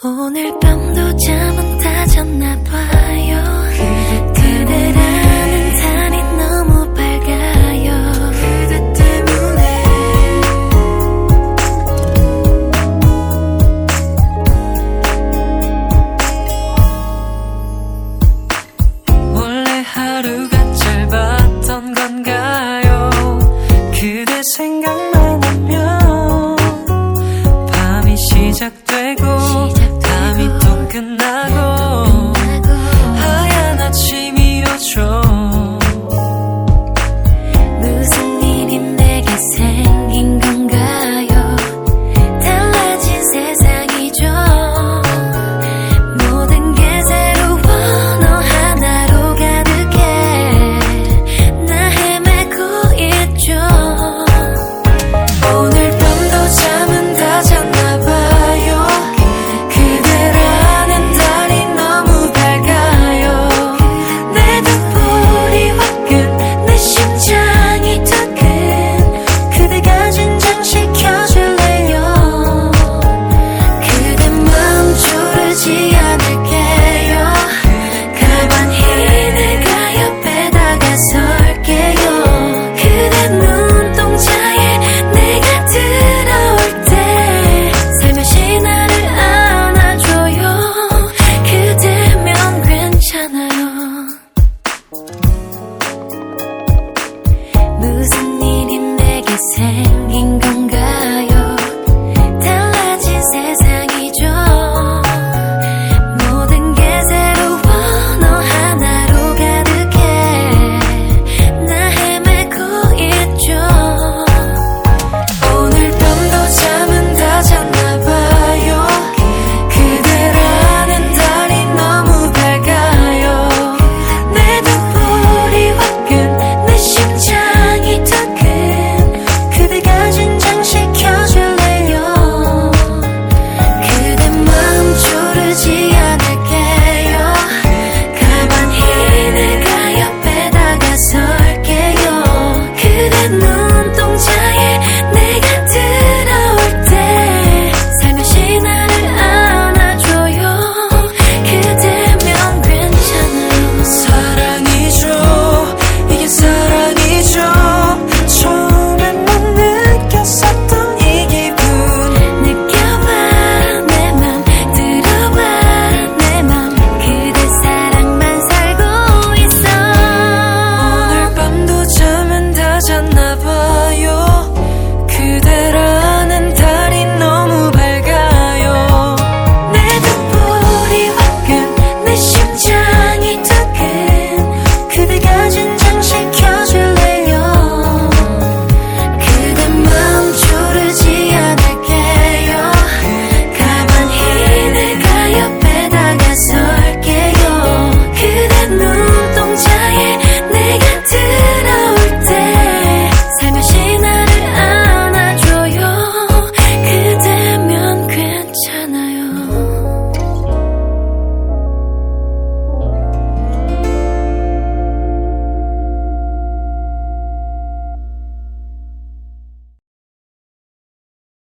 오늘 밤도 잠은 다잤나 봐요. 그대라는 달이 너무 밝아요. 그대 때문에. 원래 하루가